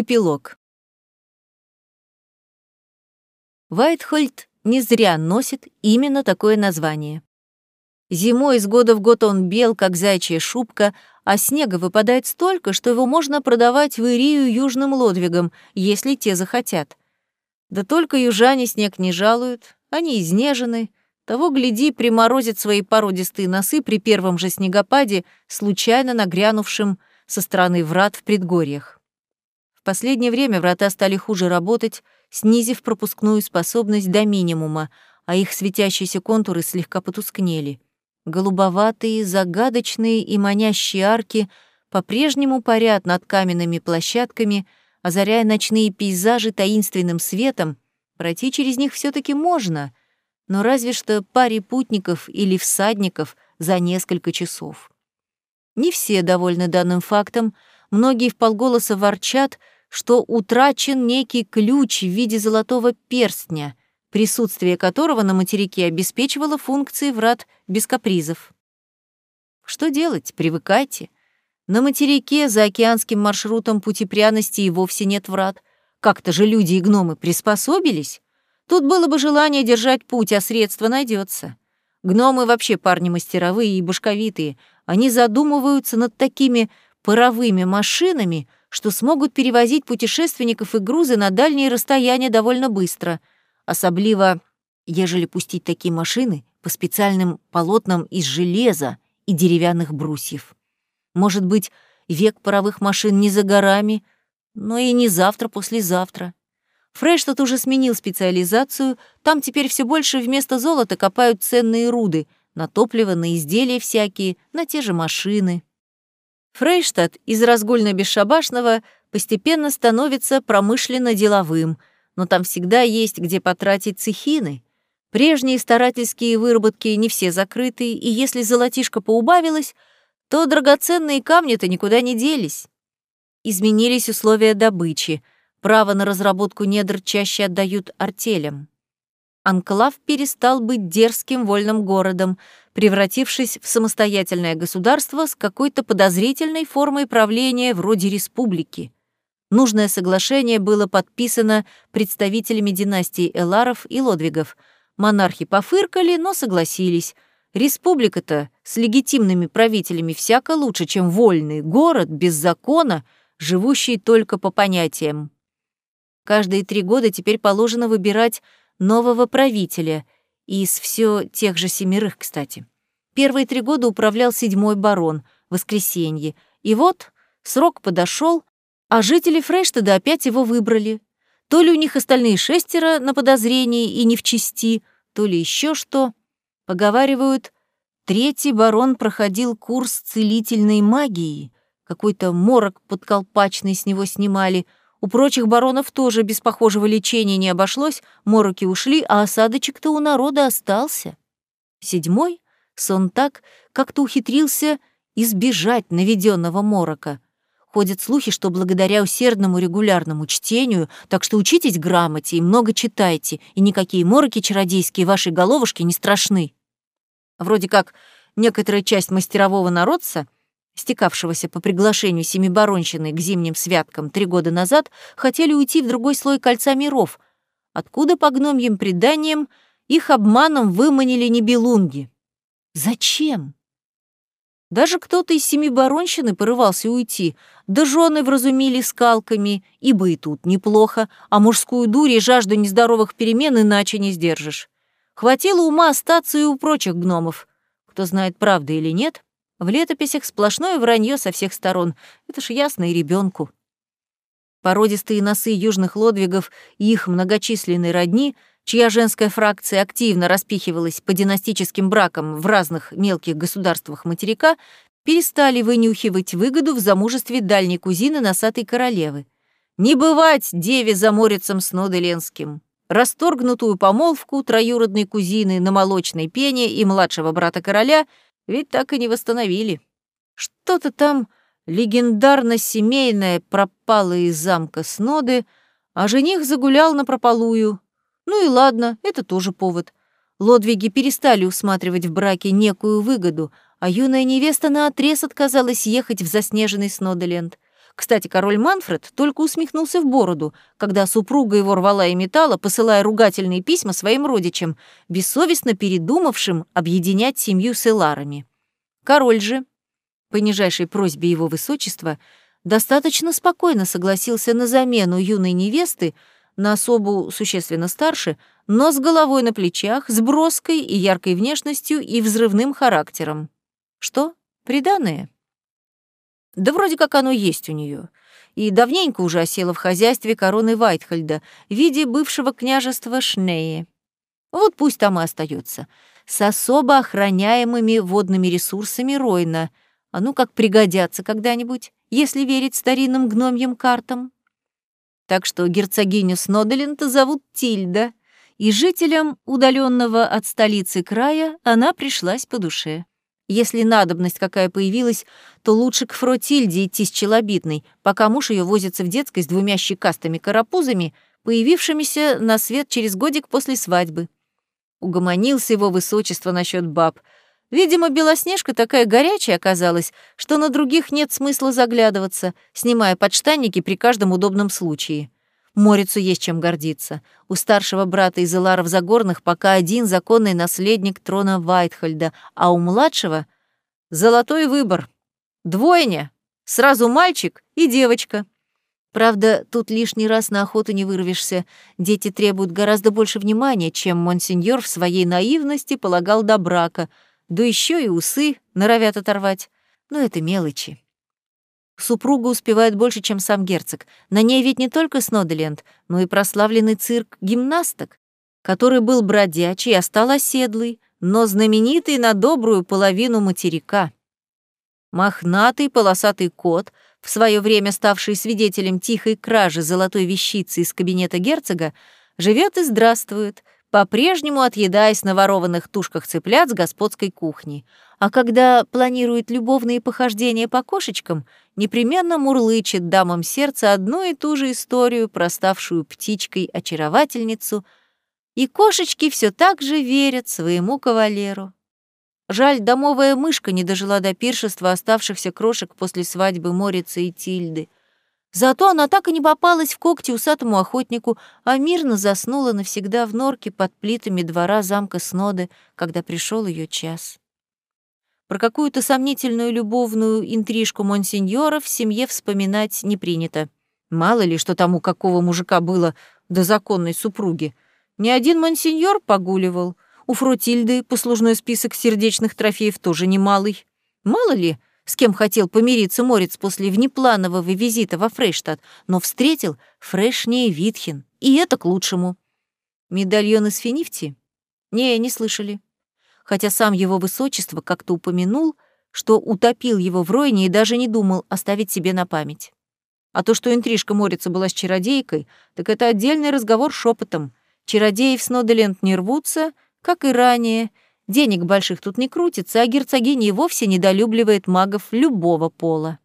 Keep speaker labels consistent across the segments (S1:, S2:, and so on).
S1: Эпилог. Вайтхольд не зря носит именно такое название. Зимой из года в год он бел, как зайчья шубка, а снега выпадает столько, что его можно продавать в Ирию южным лодвигам, если те захотят. Да только южане снег не жалуют, они изнежены, того, гляди, приморозит свои породистые носы при первом же снегопаде, случайно нагрянувшим со стороны врат в предгорьях. Последнее время врата стали хуже работать, снизив пропускную способность до минимума, а их светящиеся контуры слегка потускнели. Голубоватые, загадочные и манящие арки по-прежнему парят над каменными площадками, озаряя ночные пейзажи таинственным светом, пройти через них все таки можно — но разве что паре путников или всадников за несколько часов. Не все довольны данным фактом, многие вполголоса ворчат, что утрачен некий ключ в виде золотого перстня, присутствие которого на материке обеспечивало функции врат без капризов. Что делать? Привыкайте. На материке за океанским маршрутом пути пряности и вовсе нет врат. Как-то же люди и гномы приспособились. Тут было бы желание держать путь, а средство найдется. Гномы вообще парни мастеровые и башковитые. Они задумываются над такими паровыми машинами, что смогут перевозить путешественников и грузы на дальние расстояния довольно быстро. Особливо, ежели пустить такие машины по специальным полотнам из железа и деревянных брусьев. Может быть, век паровых машин не за горами, но и не завтра-послезавтра. Фрейштадт уже сменил специализацию, там теперь все больше вместо золота копают ценные руды, на топливо, на изделия всякие, на те же машины. Фрейштадт из разгульно-бесшабашного постепенно становится промышленно-деловым, но там всегда есть где потратить цехины. Прежние старательские выработки не все закрыты, и если золотишко поубавилось, то драгоценные камни-то никуда не делись. Изменились условия добычи — Право на разработку недр чаще отдают артелям. Анклав перестал быть дерзким вольным городом, превратившись в самостоятельное государство с какой-то подозрительной формой правления вроде республики. Нужное соглашение было подписано представителями династии Эларов и Лодвигов. Монархи пофыркали, но согласились. Республика-то с легитимными правителями всяко лучше, чем вольный город без закона, живущий только по понятиям. Каждые три года теперь положено выбирать нового правителя, из все тех же семерых, кстати. Первые три года управлял седьмой барон, воскресенье, и вот срок подошел, а жители Фрештеда опять его выбрали. То ли у них остальные шестеро на подозрении и не в чести, то ли еще что. Поговаривают, третий барон проходил курс целительной магии, какой-то морок подколпачный с него снимали — у прочих баронов тоже без похожего лечения не обошлось, мороки ушли, а осадочек-то у народа остался. Седьмой сон так как-то ухитрился избежать наведенного морока. Ходят слухи, что благодаря усердному регулярному чтению, так что учитесь грамоте и много читайте, и никакие мороки чародейские вашей головушке не страшны. Вроде как некоторая часть мастерового народца — стекавшегося по приглашению Семибаронщины к зимним святкам три года назад, хотели уйти в другой слой кольца миров, откуда по гномьим преданиям их обманом выманили небелунги. Зачем? Даже кто-то из Семибаронщины порывался уйти, да жены вразумили скалками, ибо и тут неплохо, а мужскую дурь и жажду нездоровых перемен иначе не сдержишь. Хватило ума остаться и у прочих гномов. Кто знает, правда или нет, в летописях сплошное вранье со всех сторон. Это ж ясно и ребенку. Породистые носы южных лодвигов и их многочисленные родни, чья женская фракция активно распихивалась по династическим бракам в разных мелких государствах материка, перестали вынюхивать выгоду в замужестве дальней кузины носатой королевы. Не бывать деве за морицем с Ноделенским. Расторгнутую помолвку троюродной кузины на молочной пене и младшего брата короля — ведь так и не восстановили. Что-то там легендарно-семейное пропало из замка Сноды, а жених загулял на прополую. Ну и ладно, это тоже повод. Лодвиги перестали усматривать в браке некую выгоду, а юная невеста наотрез отказалась ехать в заснеженный Снодоленд. Кстати, король Манфред только усмехнулся в бороду, когда супруга его рвала и металла, посылая ругательные письма своим родичам, бессовестно передумавшим объединять семью с Эларами. Король же, по нижайшей просьбе его высочества, достаточно спокойно согласился на замену юной невесты на особу существенно старше, но с головой на плечах, с броской и яркой внешностью и взрывным характером. Что? Приданное? Да вроде как оно есть у нее. И давненько уже осело в хозяйстве короны Вайтхальда в виде бывшего княжества Шнеи. Вот пусть там и остается. С особо охраняемыми водными ресурсами Ройна. А ну как пригодятся когда-нибудь, если верить старинным гномьим картам. Так что герцогиню Сноделента зовут Тильда, и жителям удаленного от столицы края она пришлась по душе. Если надобность какая появилась, то лучше к Фротильде идти с челобитной, пока муж ее возится в детской с двумя щекастыми карапузами, появившимися на свет через годик после свадьбы. Угомонился его высочество насчет баб. Видимо, Белоснежка такая горячая оказалась, что на других нет смысла заглядываться, снимая подштанники при каждом удобном случае. Морицу есть чем гордиться. У старшего брата из Иларов Загорных пока один законный наследник трона Вайтхольда, а у младшего — золотой выбор. Двойня. Сразу мальчик и девочка. Правда, тут лишний раз на охоту не вырвешься. Дети требуют гораздо больше внимания, чем монсеньор в своей наивности полагал до брака, да еще и усы норовят оторвать. Но это мелочи. Супруга успевает больше, чем сам герцог. На ней ведь не только Сноделент, но и прославленный цирк гимнасток, который был бродячий, а стал оседлый, но знаменитый на добрую половину материка. Мохнатый полосатый кот, в свое время ставший свидетелем тихой кражи золотой вещицы из кабинета герцога, живет и здравствует, по-прежнему отъедаясь на ворованных тушках цыплят с господской кухни. А когда планирует любовные похождения по кошечкам, непременно мурлычет дамам сердца одну и ту же историю про ставшую птичкой очаровательницу, и кошечки все так же верят своему кавалеру. Жаль, домовая мышка не дожила до пиршества оставшихся крошек после свадьбы Морица и Тильды — Зато она так и не попалась в когти усатому охотнику, а мирно заснула навсегда в норке под плитами двора замка Сноды, когда пришел ее час. Про какую-то сомнительную любовную интрижку монсеньора в семье вспоминать не принято. Мало ли, что там у какого мужика было до законной супруги. Ни один монсеньор погуливал. У Фрутильды послужной список сердечных трофеев тоже немалый. Мало ли, с кем хотел помириться Морец после внепланового визита во Фрейштадт, но встретил Фрешнее Витхин, и это к лучшему. Медальон из Финифти? Не, не слышали. Хотя сам его высочество как-то упомянул, что утопил его в Ройне и даже не думал оставить себе на память. А то, что интрижка Морица была с чародейкой, так это отдельный разговор шепотом. Чародеи в Сноделент не рвутся, как и ранее — Денег больших тут не крутится, а герцогиня и вовсе недолюбливает магов любого пола.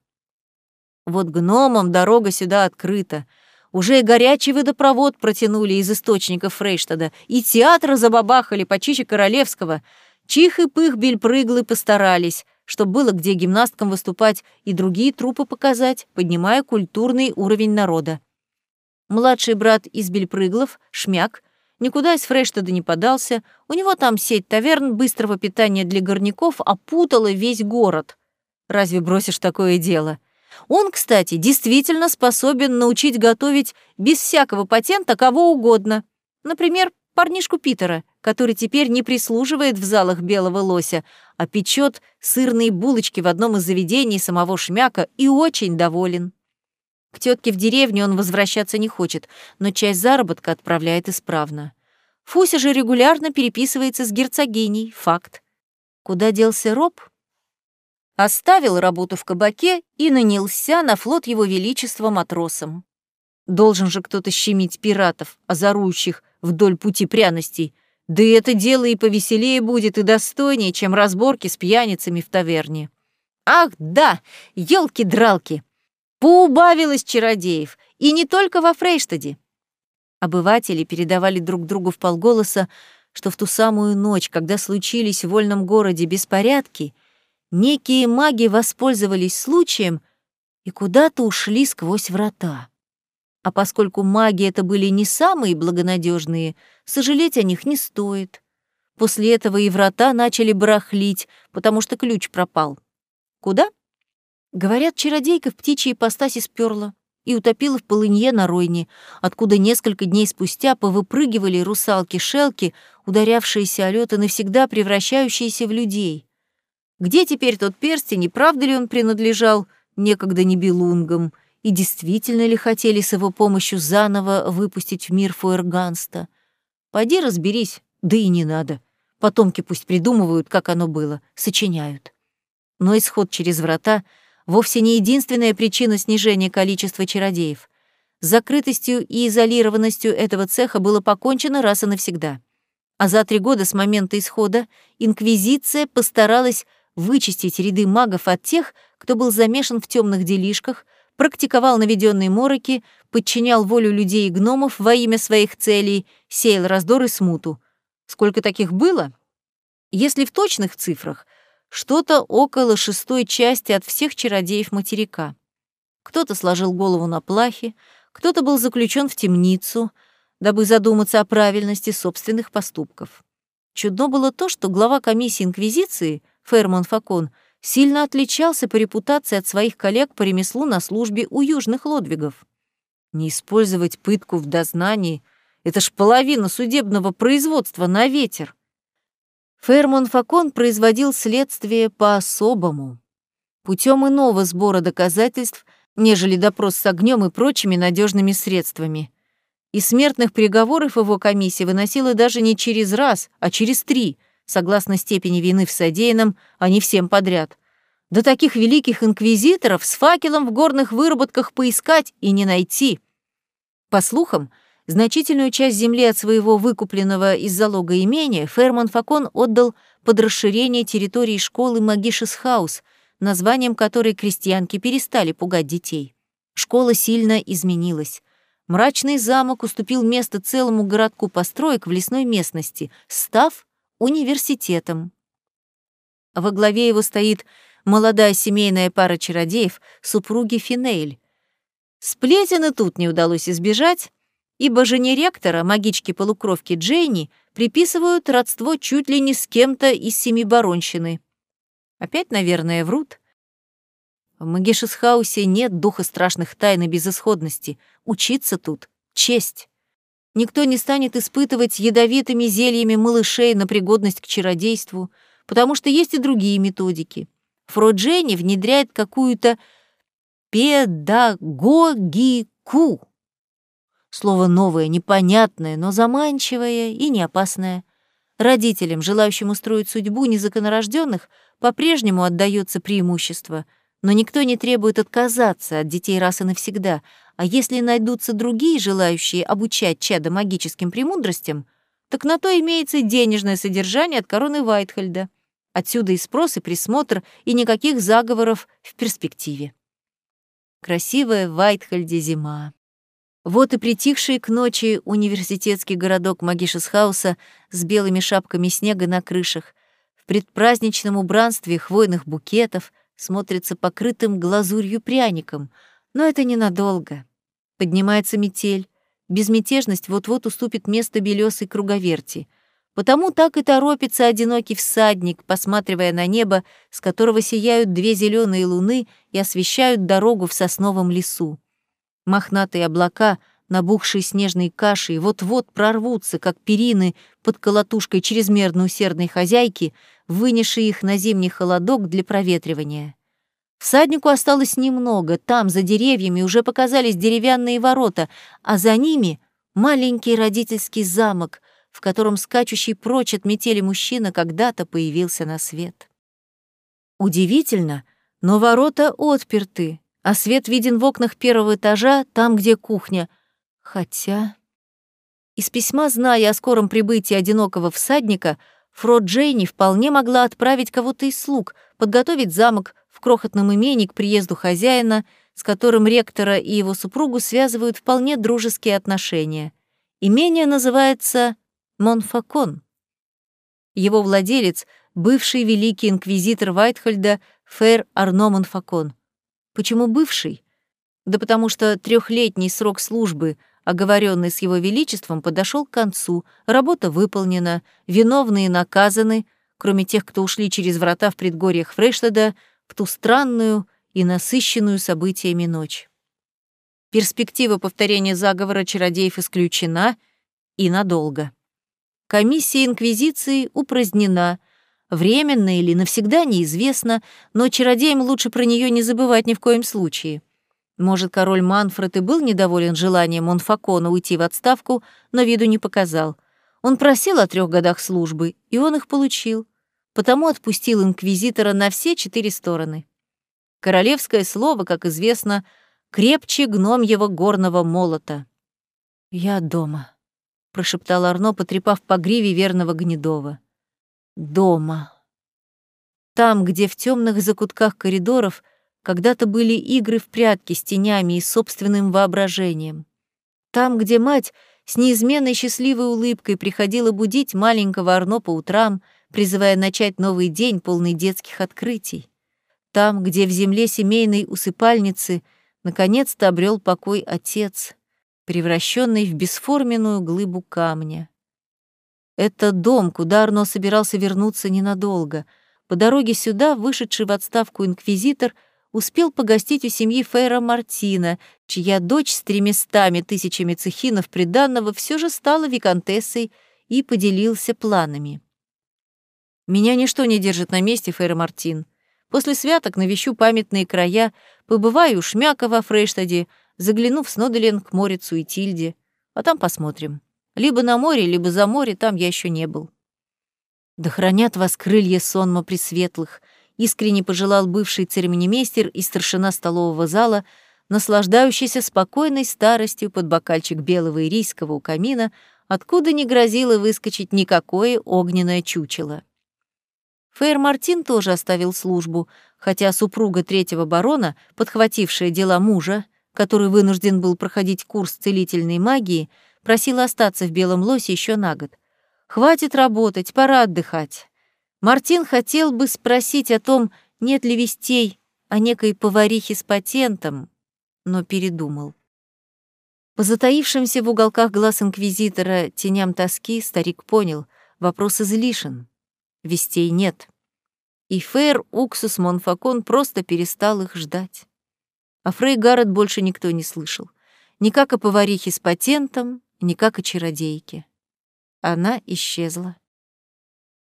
S1: Вот гномам дорога сюда открыта. Уже и горячий водопровод протянули из источников Фрейштада, и театр забабахали почище Королевского. Чих и пых бельпрыглы постарались, чтобы было где гимнасткам выступать и другие трупы показать, поднимая культурный уровень народа. Младший брат из бельпрыглов, Шмяк, Никуда из Фрештада не подался, у него там сеть таверн быстрого питания для горняков опутала весь город. Разве бросишь такое дело? Он, кстати, действительно способен научить готовить без всякого патента кого угодно. Например, парнишку Питера, который теперь не прислуживает в залах белого лося, а печет сырные булочки в одном из заведений самого Шмяка и очень доволен. К тетке в деревню он возвращаться не хочет, но часть заработка отправляет исправно. Фуся же регулярно переписывается с герцогиней, факт. Куда делся Роб? Оставил работу в кабаке и нанялся на флот его величества матросом. Должен же кто-то щемить пиратов, озорующих вдоль пути пряностей. Да и это дело и повеселее будет, и достойнее, чем разборки с пьяницами в таверне. Ах, да, елки-дралки! Поубавилось чародеев, и не только во Фрейштаде. Обыватели передавали друг другу в полголоса, что в ту самую ночь, когда случились в вольном городе беспорядки, некие маги воспользовались случаем и куда-то ушли сквозь врата. А поскольку маги это были не самые благонадежные, сожалеть о них не стоит. После этого и врата начали барахлить, потому что ключ пропал. Куда? Говорят, чародейка в птичьей ипостаси сперла и утопила в полынье на Ройне, откуда несколько дней спустя повыпрыгивали русалки-шелки, ударявшиеся о лёд и навсегда превращающиеся в людей. Где теперь тот перстень, и правда ли он принадлежал некогда небелунгам, и действительно ли хотели с его помощью заново выпустить в мир Фуэрганста? Пойди разберись, да и не надо. Потомки пусть придумывают, как оно было, сочиняют. Но исход через врата вовсе не единственная причина снижения количества чародеев. С закрытостью и изолированностью этого цеха было покончено раз и навсегда. А за три года с момента исхода Инквизиция постаралась вычистить ряды магов от тех, кто был замешан в темных делишках, практиковал наведенные мороки, подчинял волю людей и гномов во имя своих целей, сеял раздор и смуту. Сколько таких было? Если в точных цифрах, что-то около шестой части от всех чародеев материка. Кто-то сложил голову на плахе, кто-то был заключен в темницу, дабы задуматься о правильности собственных поступков. Чудно было то, что глава комиссии Инквизиции, Ферман Факон, сильно отличался по репутации от своих коллег по ремеслу на службе у южных лодвигов. Не использовать пытку в дознании — это ж половина судебного производства на ветер. Фермон Факон производил следствие по-особому, путем иного сбора доказательств, нежели допрос с огнем и прочими надежными средствами. И смертных приговоров его комиссия выносила даже не через раз, а через три — согласно степени вины в содеянном, а не всем подряд. До таких великих инквизиторов с факелом в горных выработках поискать и не найти. По слухам, значительную часть земли от своего выкупленного из залога имения Ферман Факон отдал под расширение территории школы Магишес Хаус, названием которой крестьянки перестали пугать детей. Школа сильно изменилась. Мрачный замок уступил место целому городку построек в лесной местности, став университетом. Во главе его стоит молодая семейная пара чародеев, супруги Финейль. Сплетен тут не удалось избежать, ибо жене ректора, магички-полукровки Джейни, приписывают родство чуть ли не с кем-то из семи баронщины. Опять, наверное, врут. В Магишесхаусе нет духа страшных тайн и безысходности. Учиться тут — честь. Никто не станет испытывать ядовитыми зельями малышей на пригодность к чародейству, потому что есть и другие методики. Фроджени внедряет какую-то педагогику. Слово новое, непонятное, но заманчивое и не опасное. Родителям, желающим устроить судьбу незаконорожденных, по-прежнему отдается преимущество, но никто не требует отказаться от детей раз и навсегда, а если найдутся другие, желающие обучать чада магическим премудростям, так на то имеется денежное содержание от короны Вайтхельда. Отсюда и спрос, и присмотр, и никаких заговоров в перспективе. Красивая в Вайтхельде зима. Вот и притихший к ночи университетский городок Магишесхауса с белыми шапками снега на крышах, в предпраздничном убранстве хвойных букетов смотрится покрытым глазурью пряником — но это ненадолго. Поднимается метель. Безмятежность вот-вот уступит место белесой круговерти. Потому так и торопится одинокий всадник, посматривая на небо, с которого сияют две зеленые луны и освещают дорогу в сосновом лесу. Мохнатые облака, набухшие снежной кашей, вот-вот прорвутся, как перины под колотушкой чрезмерно усердной хозяйки, вынесшей их на зимний холодок для проветривания. Всаднику осталось немного, там, за деревьями, уже показались деревянные ворота, а за ними — маленький родительский замок, в котором скачущий прочь от метели мужчина когда-то появился на свет. Удивительно, но ворота отперты, а свет виден в окнах первого этажа, там, где кухня. Хотя... Из письма, зная о скором прибытии одинокого всадника, Фро Джейни вполне могла отправить кого-то из слуг, подготовить замок, крохотном имении к приезду хозяина, с которым ректора и его супругу связывают вполне дружеские отношения. Имение называется Монфакон. Его владелец — бывший великий инквизитор Вайтхольда Фэр Арно Монфакон. Почему бывший? Да потому что трехлетний срок службы, оговоренный с его величеством, подошел к концу, работа выполнена, виновные наказаны, кроме тех, кто ушли через врата в предгорьях Фрештеда, в ту странную и насыщенную событиями ночь. Перспектива повторения заговора чародеев исключена и надолго. Комиссия Инквизиции упразднена, временно или навсегда неизвестно, но чародеям лучше про нее не забывать ни в коем случае. Может, король Манфред и был недоволен желанием Монфакона уйти в отставку, но виду не показал. Он просил о трех годах службы, и он их получил. Потому отпустил инквизитора на все четыре стороны. Королевское слово, как известно, крепче гномьего горного молота. «Я дома», — прошептал Арно, потрепав по гриве верного Гнедова. «Дома». Там, где в темных закутках коридоров когда-то были игры в прятки с тенями и собственным воображением. Там, где мать с неизменной счастливой улыбкой приходила будить маленького Арно по утрам, призывая начать новый день, полный детских открытий там, где в земле семейной усыпальницы наконец-то обрел покой отец, превращенный в бесформенную глыбу камня. Это дом, куда Арно собирался вернуться ненадолго. По дороге сюда, вышедший в отставку инквизитор, успел погостить у семьи Фейра Мартина, чья дочь с тремястами тысячами цехинов приданного все же стала виконтессой и поделился планами. «Меня ничто не держит на месте, Фейра Мартин», После святок навещу памятные края, побываю у Шмяка во Фрейштаде, загляну в Сноделен к Морицу и Тильде, а там посмотрим. Либо на море, либо за море, там я еще не был. Да хранят вас крылья сонма пресветлых, искренне пожелал бывший церемонимейстер и старшина столового зала, наслаждающийся спокойной старостью под бокальчик белого ирийского у камина, откуда не грозило выскочить никакое огненное чучело. Фейр Мартин тоже оставил службу, хотя супруга третьего барона, подхватившая дела мужа, который вынужден был проходить курс целительной магии, просила остаться в Белом Лосе еще на год. «Хватит работать, пора отдыхать». Мартин хотел бы спросить о том, нет ли вестей о некой поварихе с патентом, но передумал. По затаившимся в уголках глаз инквизитора теням тоски старик понял — вопрос излишен вестей нет. И Фейр, Уксус, Монфакон просто перестал их ждать. А Фрей Гаррет больше никто не слышал. Ни как о поварихе с патентом, ни как о чародейке. Она исчезла.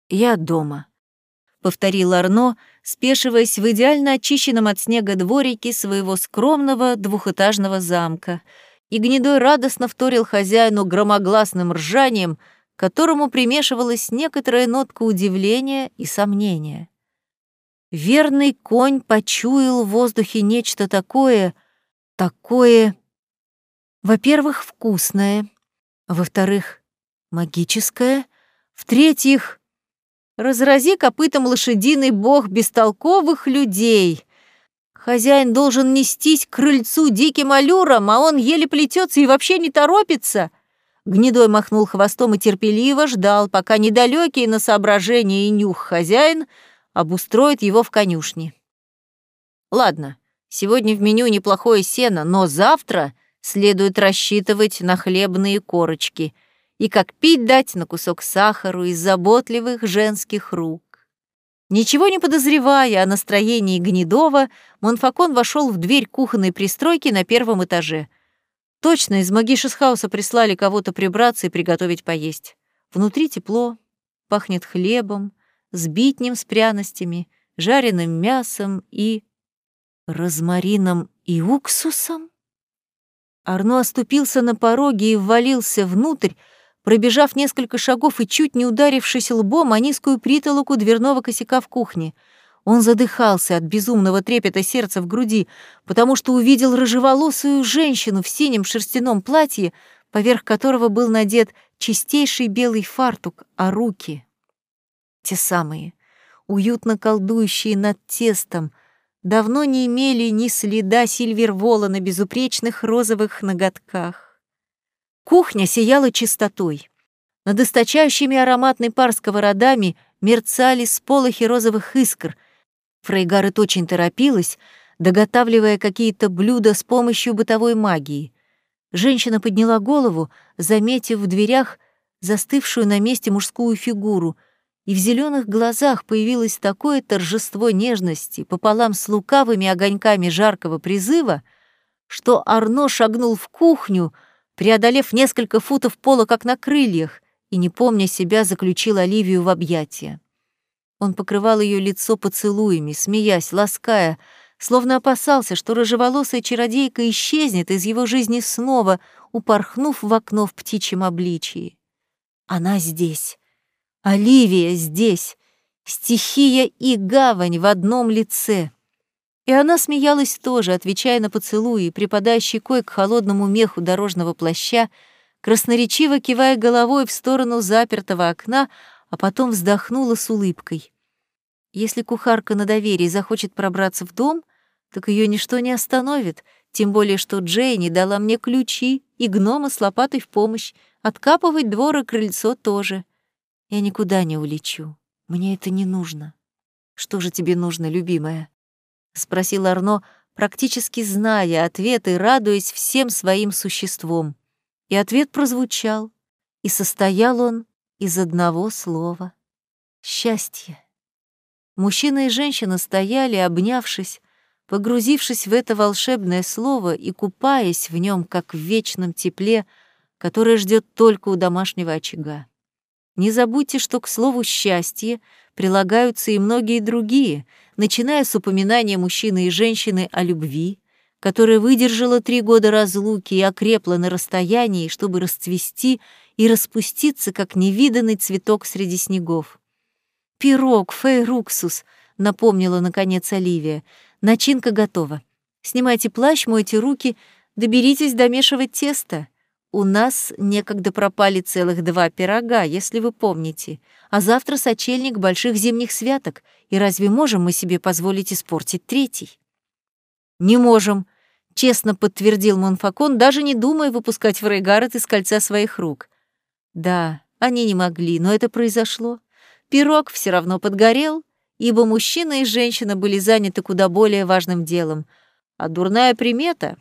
S1: «Я дома», — повторил Арно, спешиваясь в идеально очищенном от снега дворике своего скромного двухэтажного замка, и Гнедой радостно вторил хозяину громогласным ржанием — которому примешивалась некоторая нотка удивления и сомнения. Верный конь почуял в воздухе нечто такое, такое, во-первых, вкусное, во-вторых, магическое, в-третьих, разрази копытом лошадиный бог бестолковых людей. Хозяин должен нестись к крыльцу диким аллюром, а он еле плетется и вообще не торопится. Гнедой махнул хвостом и терпеливо ждал, пока недалекий на соображение и нюх хозяин обустроит его в конюшне. Ладно, сегодня в меню неплохое сено, но завтра следует рассчитывать на хлебные корочки и как пить дать на кусок сахару из заботливых женских рук. Ничего не подозревая о настроении Гнедова, Монфакон вошел в дверь кухонной пристройки на первом этаже — Точно, из Магишесхауса прислали кого-то прибраться и приготовить поесть. Внутри тепло, пахнет хлебом, сбитнем с пряностями, жареным мясом и... розмарином и уксусом? Арно оступился на пороге и ввалился внутрь, пробежав несколько шагов и чуть не ударившись лбом о низкую притолоку дверного косяка в кухне — он задыхался от безумного трепета сердца в груди, потому что увидел рыжеволосую женщину в синем шерстяном платье, поверх которого был надет чистейший белый фартук, а руки — те самые, уютно колдующие над тестом, давно не имели ни следа сильвервола на безупречных розовых ноготках. Кухня сияла чистотой. Над источающими ароматной пар сковородами мерцали сполохи розовых искр — Фрейгарет очень торопилась, доготавливая какие-то блюда с помощью бытовой магии. Женщина подняла голову, заметив в дверях застывшую на месте мужскую фигуру, и в зеленых глазах появилось такое торжество нежности пополам с лукавыми огоньками жаркого призыва, что Арно шагнул в кухню, преодолев несколько футов пола как на крыльях, и, не помня себя, заключил Оливию в объятия. Он покрывал ее лицо поцелуями, смеясь, лаская, словно опасался, что рыжеволосая чародейка исчезнет из его жизни снова, упорхнув в окно в птичьем обличии. Она здесь. Оливия здесь. Стихия и гавань в одном лице. И она смеялась тоже, отвечая на поцелуи, припадая щекой к холодному меху дорожного плаща, красноречиво кивая головой в сторону запертого окна, а потом вздохнула с улыбкой. Если кухарка на доверии захочет пробраться в дом, так ее ничто не остановит, тем более что Джейни дала мне ключи и гнома с лопатой в помощь, откапывать двор и крыльцо тоже. Я никуда не улечу, мне это не нужно. Что же тебе нужно, любимая? спросил Арно, практически зная ответ и радуясь всем своим существом. И ответ прозвучал, и состоял он из одного слова — счастье. Мужчина и женщина стояли, обнявшись, погрузившись в это волшебное слово и купаясь в нем, как в вечном тепле, которое ждет только у домашнего очага. Не забудьте, что к слову «счастье» прилагаются и многие другие, начиная с упоминания мужчины и женщины о любви, которая выдержала три года разлуки и окрепла на расстоянии, чтобы расцвести и распуститься, как невиданный цветок среди снегов. «Пирог, фейруксус», — напомнила, наконец, Оливия. «Начинка готова. Снимайте плащ, мойте руки, доберитесь домешивать тесто. У нас некогда пропали целых два пирога, если вы помните. А завтра сочельник больших зимних святок, и разве можем мы себе позволить испортить третий? Не можем, честно подтвердил Монфакон, даже не думая выпускать Фрейгарет из кольца своих рук. Да, они не могли, но это произошло. Пирог все равно подгорел, ибо мужчина и женщина были заняты куда более важным делом. А дурная примета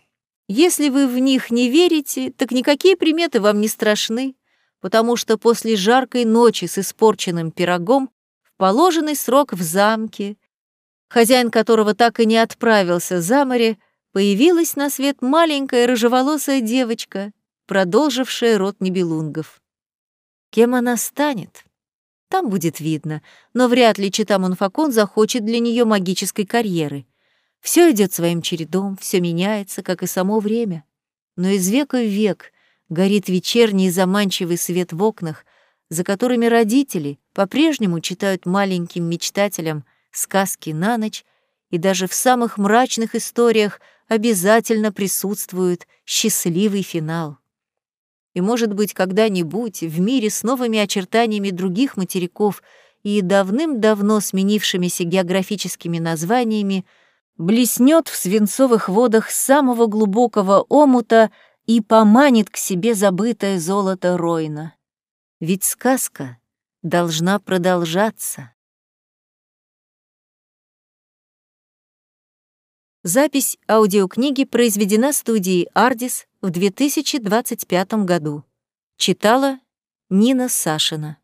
S1: если вы в них не верите, так никакие приметы вам не страшны, потому что после жаркой ночи с испорченным пирогом в положенный срок в замке, хозяин которого так и не отправился за море, появилась на свет маленькая рыжеволосая девочка, продолжившая род небелунгов. Кем она станет? Там будет видно, но вряд ли Чита Монфакон захочет для нее магической карьеры — все идет своим чередом, все меняется, как и само время. Но из века в век горит вечерний заманчивый свет в окнах, за которыми родители по-прежнему читают маленьким мечтателям сказки на ночь, и даже в самых мрачных историях обязательно присутствует счастливый финал. И, может быть, когда-нибудь в мире с новыми очертаниями других материков и давным-давно сменившимися географическими названиями блеснет в свинцовых водах самого глубокого омута и поманит к себе забытое золото Ройна. Ведь сказка должна продолжаться. Запись аудиокниги произведена студией «Ардис» в 2025 году. Читала Нина Сашина.